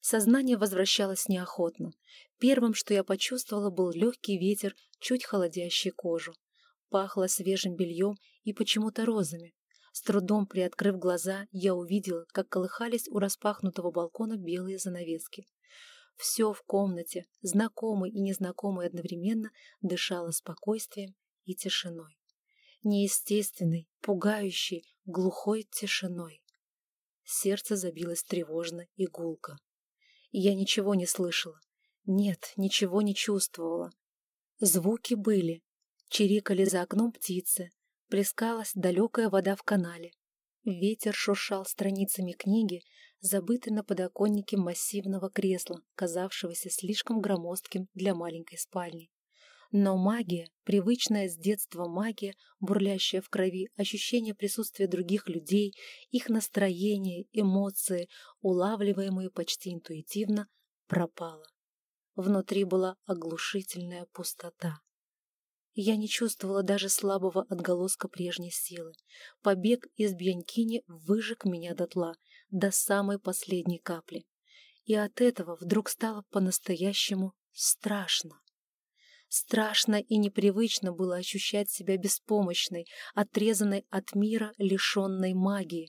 Сознание возвращалось неохотно. Первым, что я почувствовала, был легкий ветер, чуть холодящий кожу. Пахло свежим бельем и почему-то розами. С трудом приоткрыв глаза, я увидела, как колыхались у распахнутого балкона белые занавески. Все в комнате, знакомый и незнакомый одновременно, дышало спокойствием и тишиной. Неестественной, пугающей, глухой тишиной. Сердце забилось тревожно и гулко. Я ничего не слышала. Нет, ничего не чувствовала. Звуки были. Чирикали за окном птицы. Плескалась далекая вода в канале. Ветер шуршал страницами книги, забытой на подоконнике массивного кресла, казавшегося слишком громоздким для маленькой спальни. Но магия, привычная с детства магия, бурлящая в крови, ощущение присутствия других людей, их настроение, эмоции, улавливаемые почти интуитивно, пропала. Внутри была оглушительная пустота. Я не чувствовала даже слабого отголоска прежней силы. Побег из Бьянкини выжег меня дотла, до самой последней капли. И от этого вдруг стало по-настоящему страшно. Страшно и непривычно было ощущать себя беспомощной, отрезанной от мира, лишенной магии.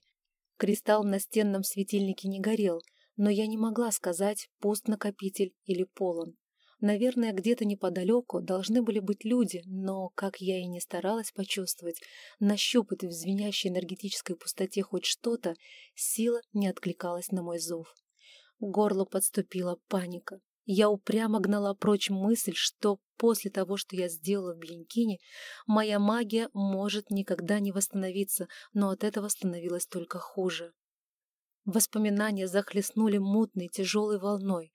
Кристалл в настенном светильнике не горел, но я не могла сказать, пуст накопитель или полон. Наверное, где-то неподалеку должны были быть люди, но, как я и не старалась почувствовать, нащупать в звенящей энергетической пустоте хоть что-то, сила не откликалась на мой зов. К горлу подступила паника. Я упрямо гнала прочь мысль, что после того, что я сделала в Бьянкине, моя магия может никогда не восстановиться, но от этого становилось только хуже. Воспоминания захлестнули мутной, тяжелой волной.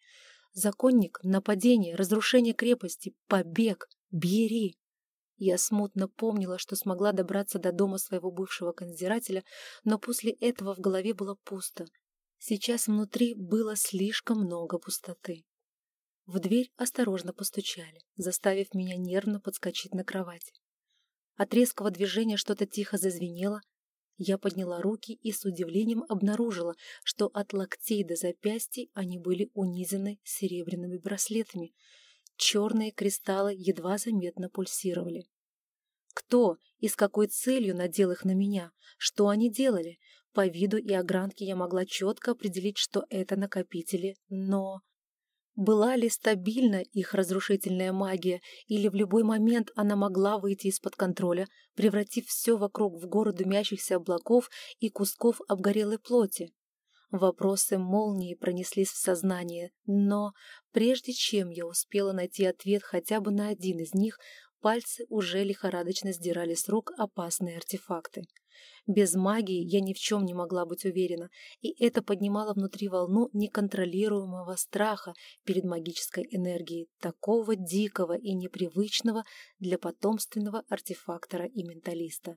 Законник, нападение, разрушение крепости, побег, Бьери. Я смутно помнила, что смогла добраться до дома своего бывшего конзирателя, но после этого в голове было пусто. Сейчас внутри было слишком много пустоты. В дверь осторожно постучали, заставив меня нервно подскочить на кровати. От резкого движения что-то тихо зазвенело. Я подняла руки и с удивлением обнаружила, что от локтей до запястий они были унизаны серебряными браслетами. Черные кристаллы едва заметно пульсировали. Кто и с какой целью надел их на меня? Что они делали? По виду и огранке я могла четко определить, что это накопители, но... Была ли стабильна их разрушительная магия, или в любой момент она могла выйти из-под контроля, превратив все вокруг в гору дымящихся облаков и кусков обгорелой плоти? Вопросы молнии пронеслись в сознание, но прежде чем я успела найти ответ хотя бы на один из них, пальцы уже лихорадочно сдирали с рук опасные артефакты. Без магии я ни в чем не могла быть уверена, и это поднимало внутри волну неконтролируемого страха перед магической энергией, такого дикого и непривычного для потомственного артефактора и менталиста.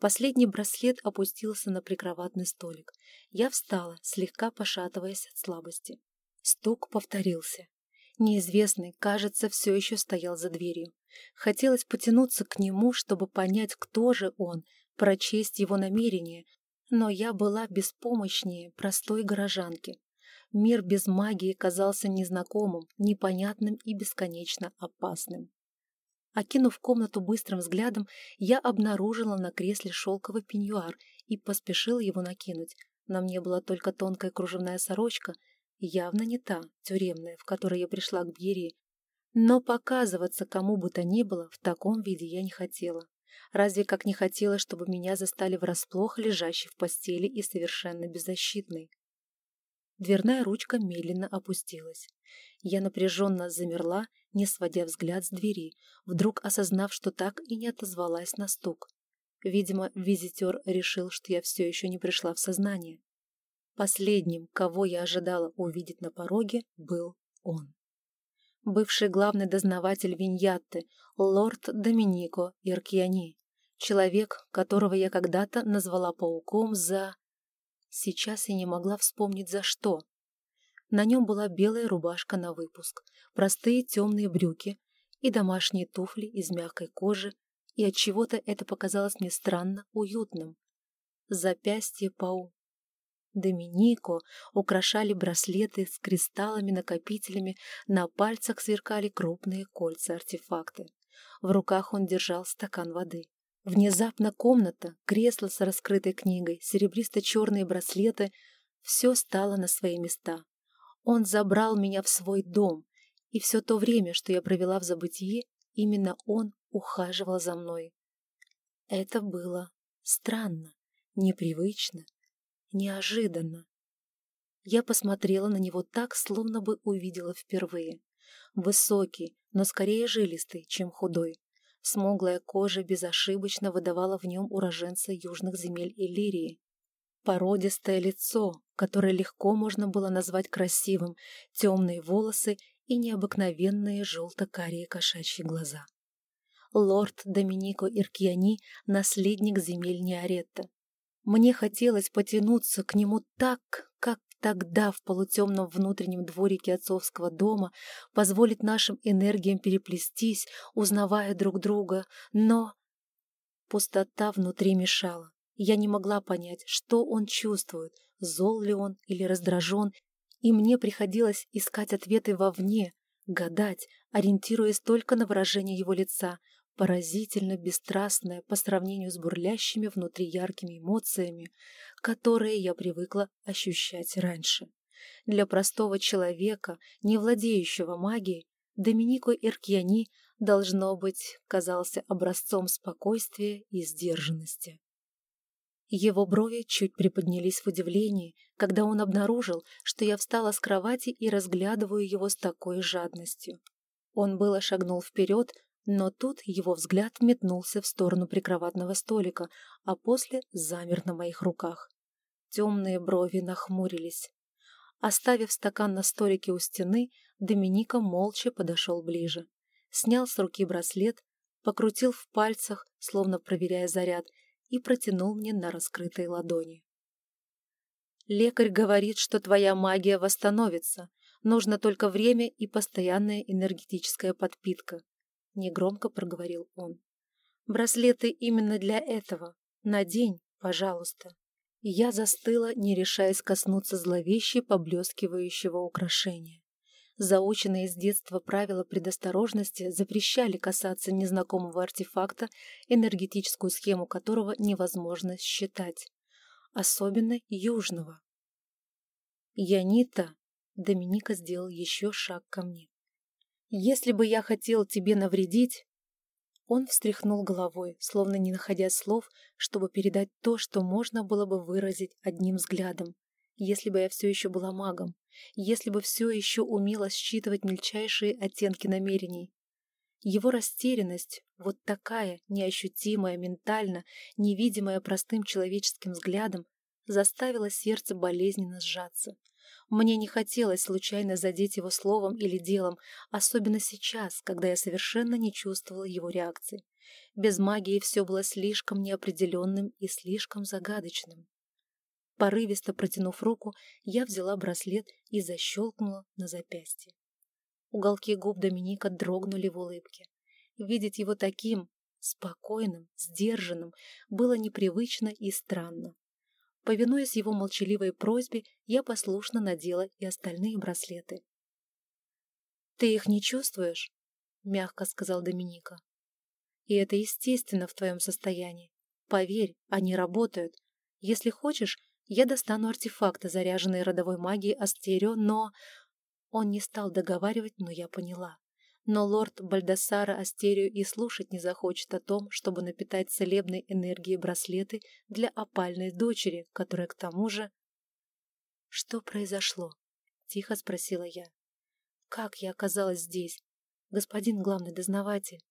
Последний браслет опустился на прикроватный столик. Я встала, слегка пошатываясь от слабости. Стук повторился. Неизвестный, кажется, все еще стоял за дверью. Хотелось потянуться к нему, чтобы понять, кто же он, прочесть его намерения, но я была беспомощнее простой горожанки. Мир без магии казался незнакомым, непонятным и бесконечно опасным. Окинув комнату быстрым взглядом, я обнаружила на кресле шелковый пеньюар и поспешила его накинуть. На мне была только тонкая кружевная сорочка, явно не та, тюремная, в которой я пришла к Бьере. Но показываться кому бы то ни было в таком виде я не хотела. Разве как не хотела, чтобы меня застали врасплох, лежащей в постели и совершенно беззащитной. Дверная ручка медленно опустилась. Я напряженно замерла, не сводя взгляд с двери, вдруг осознав, что так и не отозвалась на стук. Видимо, визитер решил, что я все еще не пришла в сознание. Последним, кого я ожидала увидеть на пороге, был он бывший главный дознаватель Виньятты, лорд Доминико Иркьяни, человек, которого я когда-то назвала пауком за... Сейчас я не могла вспомнить за что. На нем была белая рубашка на выпуск, простые темные брюки и домашние туфли из мягкой кожи, и от чего то это показалось мне странно уютным. Запястье пау. Доминико украшали браслеты с кристаллами-накопителями, на пальцах сверкали крупные кольца-артефакты. В руках он держал стакан воды. Внезапно комната, кресло с раскрытой книгой, серебристо-черные браслеты — все стало на свои места. Он забрал меня в свой дом, и все то время, что я провела в забытии, именно он ухаживал за мной. Это было странно, непривычно, неожиданно. Я посмотрела на него так, словно бы увидела впервые. Высокий, но скорее жилистый, чем худой. Смуглая кожа безошибочно выдавала в нем уроженца южных земель Иллирии. Породистое лицо, которое легко можно было назвать красивым, темные волосы и необыкновенные желто-карие кошачьи глаза. Лорд Доминико Иркьяни — наследник земель Неоретта. Мне хотелось потянуться к нему так, как тогда в полутемном внутреннем дворике отцовского дома, позволить нашим энергиям переплестись, узнавая друг друга, но... Пустота внутри мешала. Я не могла понять, что он чувствует, зол ли он или раздражен, и мне приходилось искать ответы вовне, гадать, ориентируясь только на выражение его лица, поразительно бесстрастное по сравнению с бурлящими внутри яркими эмоциями, которые я привыкла ощущать раньше. Для простого человека, не владеющего магией, Доминико Иркьяни, должно быть, казался образцом спокойствия и сдержанности. Его брови чуть приподнялись в удивлении, когда он обнаружил, что я встала с кровати и разглядываю его с такой жадностью. Он было шагнул вперед, но тут его взгляд метнулся в сторону прикроватного столика, а после замер на моих руках. Темные брови нахмурились. Оставив стакан на столике у стены, Доминика молча подошел ближе. Снял с руки браслет, покрутил в пальцах, словно проверяя заряд, и протянул мне на раскрытой ладони. «Лекарь говорит, что твоя магия восстановится. Нужно только время и постоянная энергетическая подпитка», — негромко проговорил он. «Браслеты именно для этого. Надень, пожалуйста». Я застыла, не решаясь коснуться зловеще поблескивающего украшения. Заученные с детства правила предосторожности запрещали касаться незнакомого артефакта, энергетическую схему которого невозможно считать. Особенно южного. «Янита!» — Доминика сделал еще шаг ко мне. «Если бы я хотел тебе навредить...» Он встряхнул головой, словно не находя слов, чтобы передать то, что можно было бы выразить одним взглядом, если бы я все еще была магом, если бы все еще умела считывать мельчайшие оттенки намерений. Его растерянность, вот такая, неощутимая ментально, невидимая простым человеческим взглядом, заставила сердце болезненно сжаться. Мне не хотелось случайно задеть его словом или делом, особенно сейчас, когда я совершенно не чувствовала его реакции. Без магии все было слишком неопределенным и слишком загадочным. Порывисто протянув руку, я взяла браслет и защелкнула на запястье. Уголки губ Доминика дрогнули в улыбке. Видеть его таким, спокойным, сдержанным, было непривычно и странно. Повинуясь его молчаливой просьбе, я послушно надела и остальные браслеты. «Ты их не чувствуешь?» — мягко сказал Доминика. «И это естественно в твоем состоянии. Поверь, они работают. Если хочешь, я достану артефакты, заряженные родовой магией Астерио, но... Он не стал договаривать, но я поняла. Но лорд Бальдасара Астерио и слушать не захочет о том, чтобы напитать целебной энергией браслеты для опальной дочери, которая к тому же... «Что произошло?» — тихо спросила я. «Как я оказалась здесь, господин главный дознаватель?»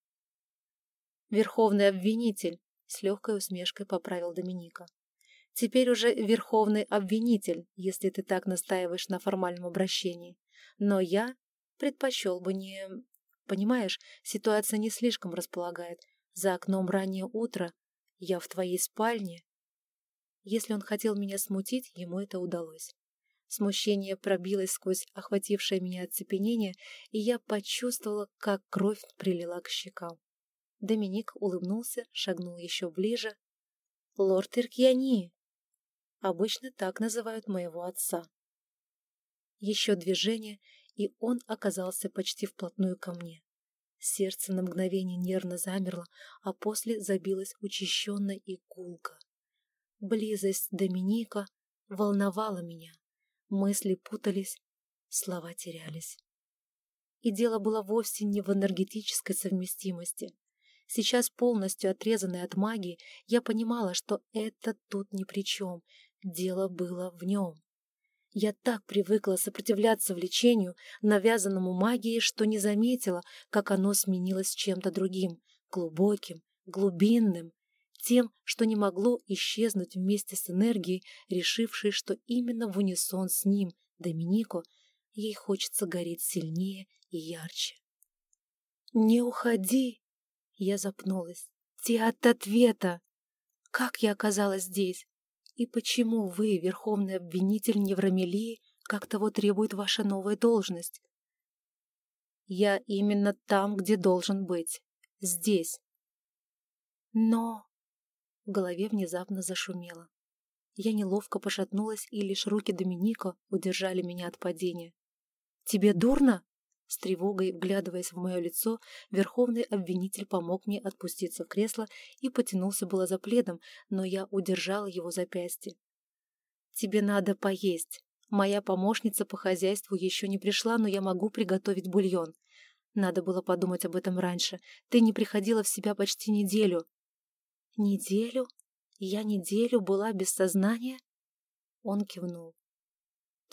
«Верховный обвинитель», — с легкой усмешкой поправил Доминика. Теперь уже верховный обвинитель, если ты так настаиваешь на формальном обращении. Но я предпочел бы не... Понимаешь, ситуация не слишком располагает. За окном раннее утро, я в твоей спальне. Если он хотел меня смутить, ему это удалось. Смущение пробилось сквозь охватившее меня оцепенение, и я почувствовала, как кровь прилила к щекам. Доминик улыбнулся, шагнул еще ближе. «Лорд Иркьяни!» Обычно так называют моего отца. Еще движение, и он оказался почти вплотную ко мне. Сердце на мгновение нервно замерло, а после забилось учащенно и гулко. Близость Доминика волновала меня. Мысли путались, слова терялись. И дело было вовсе не в энергетической совместимости. Сейчас, полностью отрезанная от магии, я понимала, что это тут ни при чем. Дело было в нем. Я так привыкла сопротивляться влечению, навязанному магией, что не заметила, как оно сменилось чем-то другим, глубоким, глубинным, тем, что не могло исчезнуть вместе с энергией, решившей, что именно в унисон с ним, Доминико, ей хочется гореть сильнее и ярче. «Не уходи!» Я запнулась. «Те от ответа! Как я оказалась здесь? И почему вы, верховный обвинитель Невромелии, как того требует ваша новая должность?» «Я именно там, где должен быть. Здесь». «Но...» В голове внезапно зашумело. Я неловко пошатнулась, и лишь руки Доминика удержали меня от падения. «Тебе дурно?» С тревогой, вглядываясь в мое лицо, верховный обвинитель помог мне отпуститься в кресло и потянулся было за пледом, но я удержала его запястье. «Тебе надо поесть. Моя помощница по хозяйству еще не пришла, но я могу приготовить бульон. Надо было подумать об этом раньше. Ты не приходила в себя почти неделю. «Неделю? Я неделю была без сознания?» Он кивнул.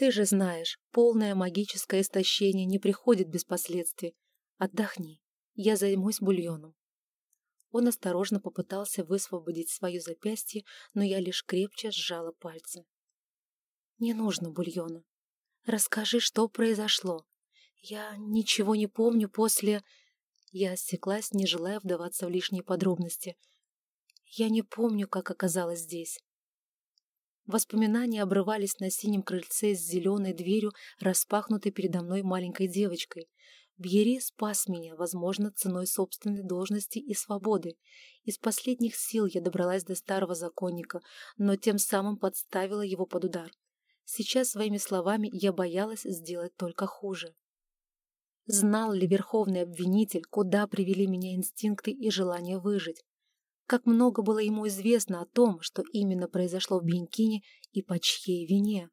«Ты же знаешь, полное магическое истощение не приходит без последствий. Отдохни, я займусь бульоном». Он осторожно попытался высвободить свое запястье, но я лишь крепче сжала пальцы. «Не нужно бульона. Расскажи, что произошло. Я ничего не помню после...» Я осеклась, не желая вдаваться в лишние подробности — я не помню, как оказалась здесь. Воспоминания обрывались на синем крыльце с зеленой дверью, распахнутой передо мной маленькой девочкой. Бьери спас меня, возможно, ценой собственной должности и свободы. Из последних сил я добралась до старого законника, но тем самым подставила его под удар. Сейчас своими словами я боялась сделать только хуже. Знал ли верховный обвинитель, куда привели меня инстинкты и желание выжить? Как много было ему известно о том, что именно произошло в Бенькине и по чьей вине.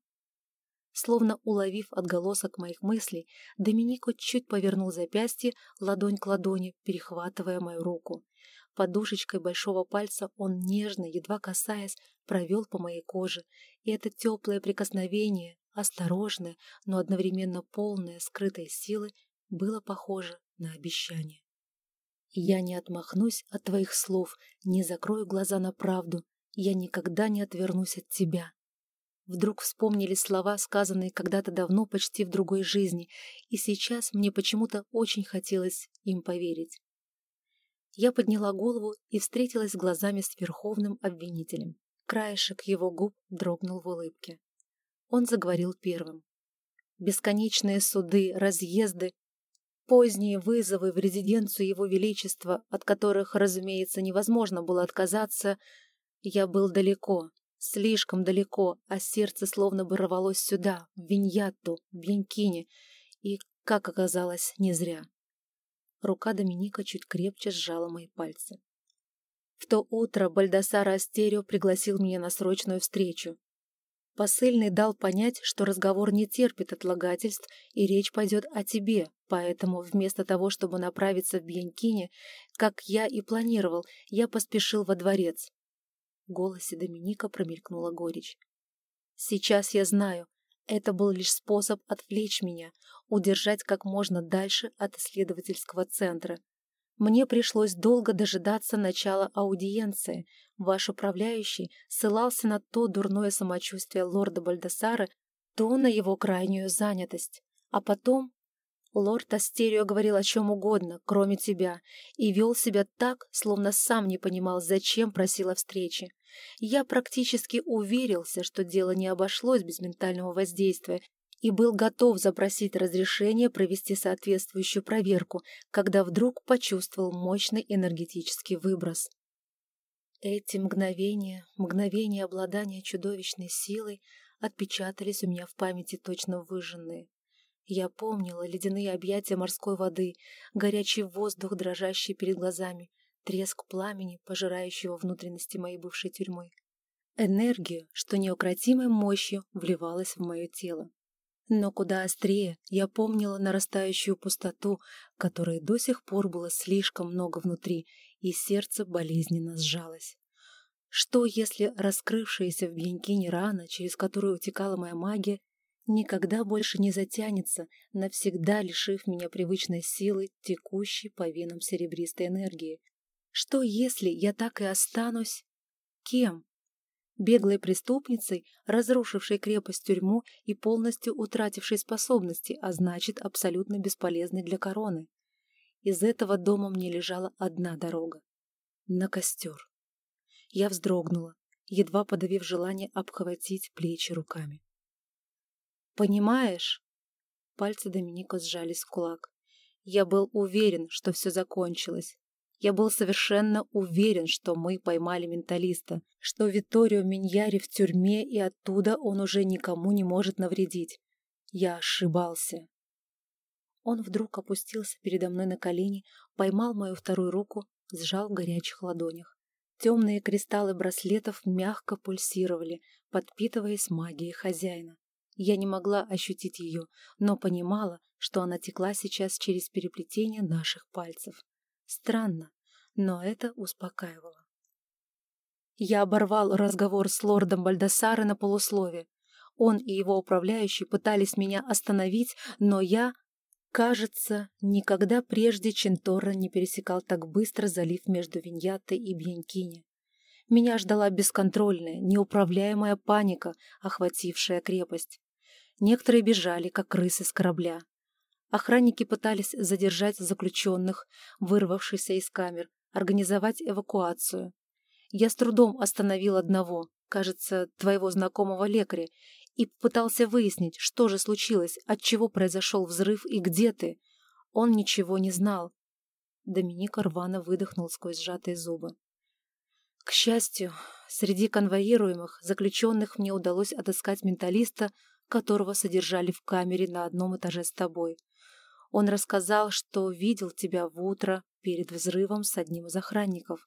Словно уловив отголосок моих мыслей, Доминико чуть повернул запястье, ладонь к ладони, перехватывая мою руку. Подушечкой большого пальца он нежно, едва касаясь, провел по моей коже, и это теплое прикосновение, осторожное, но одновременно полное скрытой силы, было похоже на обещание. Я не отмахнусь от твоих слов, не закрою глаза на правду. Я никогда не отвернусь от тебя. Вдруг вспомнили слова, сказанные когда-то давно почти в другой жизни, и сейчас мне почему-то очень хотелось им поверить. Я подняла голову и встретилась глазами с верховным обвинителем. Краешек его губ дрогнул в улыбке. Он заговорил первым. Бесконечные суды, разъезды, Поздние вызовы в резиденцию Его Величества, от которых, разумеется, невозможно было отказаться, я был далеко, слишком далеко, а сердце словно бы рвалось сюда, в Виньятту, в Бьянкине, и, как оказалось, не зря. Рука Доминика чуть крепче сжала мои пальцы. В то утро Бальдасара Астерио пригласил меня на срочную встречу. Посыльный дал понять, что разговор не терпит отлагательств, и речь пойдет о тебе, поэтому вместо того, чтобы направиться в Бьянкине, как я и планировал, я поспешил во дворец. В голосе Доминика промелькнула горечь. Сейчас я знаю, это был лишь способ отвлечь меня, удержать как можно дальше от исследовательского центра. Мне пришлось долго дожидаться начала аудиенции. Ваш управляющий ссылался на то дурное самочувствие лорда Бальдасара, то на его крайнюю занятость. А потом лорд Астерио говорил о чем угодно, кроме тебя, и вел себя так, словно сам не понимал, зачем просил о встрече. Я практически уверился, что дело не обошлось без ментального воздействия, и был готов запросить разрешение провести соответствующую проверку, когда вдруг почувствовал мощный энергетический выброс. Эти мгновения, мгновения обладания чудовищной силой отпечатались у меня в памяти точно выжженные. Я помнила ледяные объятия морской воды, горячий воздух, дрожащий перед глазами, треск пламени, пожирающего внутренности моей бывшей тюрьмы. Энергию, что неукротимой мощью вливалась в мое тело. Но куда острее я помнила нарастающую пустоту, которой до сих пор было слишком много внутри, и сердце болезненно сжалось. Что, если раскрывшаяся в Бьянкине рана, через которую утекала моя магия, никогда больше не затянется, навсегда лишив меня привычной силы, текущей по венам серебристой энергии. Что, если я так и останусь... Кем? Беглой преступницей, разрушившей крепость-тюрьму и полностью утратившей способности, а значит, абсолютно бесполезной для короны. Из этого дома мне лежала одна дорога. На костер. Я вздрогнула, едва подавив желание обхватить плечи руками. Понимаешь? Пальцы Доминика сжались в кулак. Я был уверен, что все закончилось. Я был совершенно уверен, что мы поймали менталиста, что Виторио Миньяри в тюрьме, и оттуда он уже никому не может навредить. Я ошибался. Он вдруг опустился передо мной на колени, поймал мою вторую руку, сжал в горячих ладонях. Темные кристаллы браслетов мягко пульсировали, подпитываясь магией хозяина. Я не могла ощутить ее, но понимала, что она текла сейчас через переплетение наших пальцев. Странно, но это успокаивало. Я оборвал разговор с лордом Бальдасаре на полуслове. Он и его управляющий пытались меня остановить, но я, кажется, никогда прежде Ченторра не пересекал так быстро залив между Виньяттой и Бьянкини. Меня ждала бесконтрольная, неуправляемая паника, охватившая крепость. Некоторые бежали, как крысы с корабля. Охранники пытались задержать заключенных, вырвавшихся из камер, организовать эвакуацию. Я с трудом остановил одного, кажется, твоего знакомого лекаря, и пытался выяснить, что же случилось, от чего произошел взрыв и где ты. Он ничего не знал. Доминик рвано выдохнул сквозь сжатые зубы. К счастью, среди конвоируемых заключенных мне удалось отыскать менталиста, которого содержали в камере на одном этаже с тобой. Он рассказал, что видел тебя в утро перед взрывом с одним из охранников.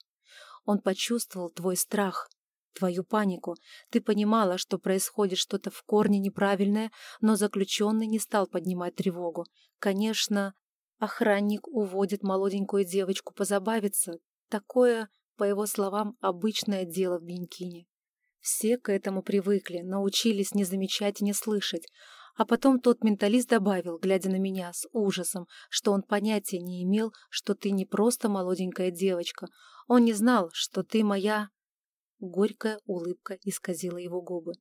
Он почувствовал твой страх, твою панику. Ты понимала, что происходит что-то в корне неправильное, но заключенный не стал поднимать тревогу. Конечно, охранник уводит молоденькую девочку позабавиться. Такое, по его словам, обычное дело в Бенькине. Все к этому привыкли, научились не замечать и не слышать. А потом тот менталист добавил, глядя на меня с ужасом, что он понятия не имел, что ты не просто молоденькая девочка. Он не знал, что ты моя... Горькая улыбка исказила его губы.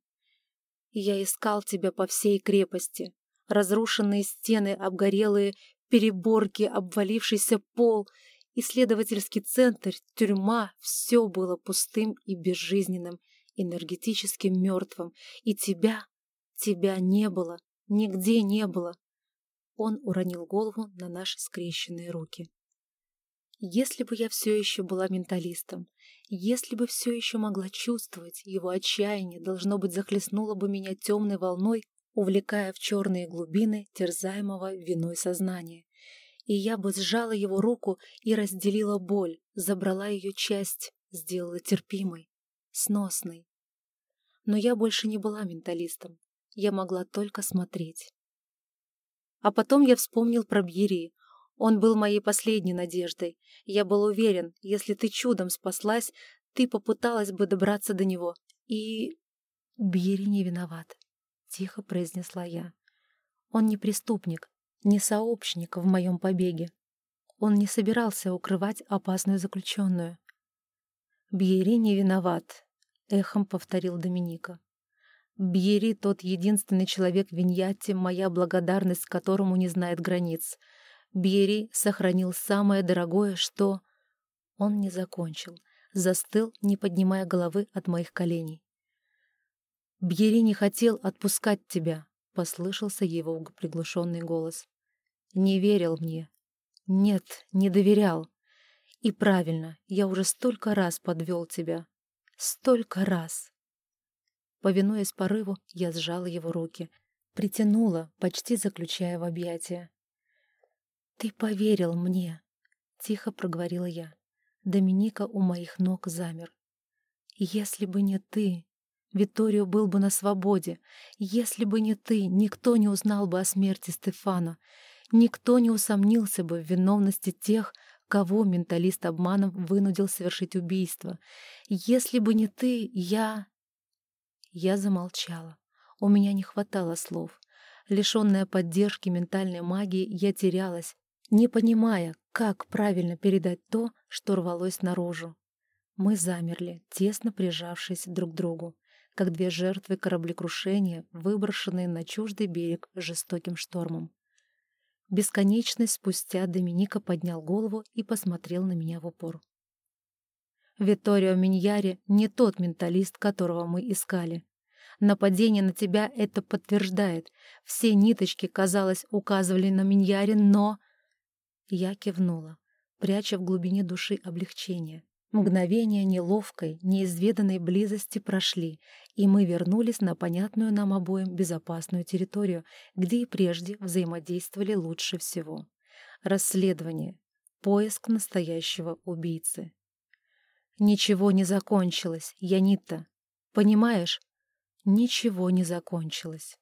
«Я искал тебя по всей крепости. Разрушенные стены, обгорелые переборки, обвалившийся пол, исследовательский центр, тюрьма — все было пустым и безжизненным энергетически мертвым, и тебя, тебя не было, нигде не было. Он уронил голову на наши скрещенные руки. Если бы я все еще была менталистом, если бы все еще могла чувствовать, его отчаяние, должно быть, захлестнуло бы меня темной волной, увлекая в черные глубины терзаемого виной сознания. И я бы сжала его руку и разделила боль, забрала ее часть, сделала терпимой, сносной но я больше не была менталистом. Я могла только смотреть. А потом я вспомнил про Бьери. Он был моей последней надеждой. Я был уверен, если ты чудом спаслась, ты попыталась бы добраться до него. И... Бьери не виноват, — тихо произнесла я. Он не преступник, не сообщник в моем побеге. Он не собирался укрывать опасную заключенную. Бьери не виноват, Эхом повторил Доминика. Бьери тот единственный человек в Виньяте, моя благодарность которому не знает границ. Бьери сохранил самое дорогое, что... Он не закончил, застыл, не поднимая головы от моих коленей. «Бьери не хотел отпускать тебя», — послышался его приглушенный голос. «Не верил мне. Нет, не доверял. И правильно, я уже столько раз подвел тебя. Столько раз. Повинуясь порыву, я сжала его руки, притянула, почти заключая в объятия. «Ты поверил мне», — тихо проговорила я. Доминика у моих ног замер. «Если бы не ты, Виторио был бы на свободе. Если бы не ты, никто не узнал бы о смерти Стефана. Никто не усомнился бы в виновности тех, кого менталист обманом вынудил совершить убийство. Если бы не ты, я... Я замолчала. У меня не хватало слов. Лишенная поддержки ментальной магии, я терялась, не понимая, как правильно передать то, что рвалось наружу. Мы замерли, тесно прижавшись друг к другу, как две жертвы кораблекрушения, выброшенные на чуждый берег жестоким штормом. Бесконечность спустя Доминика поднял голову и посмотрел на меня в упор. «Витторио Миньяри не тот менталист, которого мы искали. Нападение на тебя это подтверждает. Все ниточки, казалось, указывали на Миньяри, но...» Я кивнула, пряча в глубине души облегчение. Мгновения неловкой, неизведанной близости прошли, и мы вернулись на понятную нам обоим безопасную территорию, где и прежде взаимодействовали лучше всего. Расследование. Поиск настоящего убийцы. Ничего не закончилось, Янита. Понимаешь? Ничего не закончилось.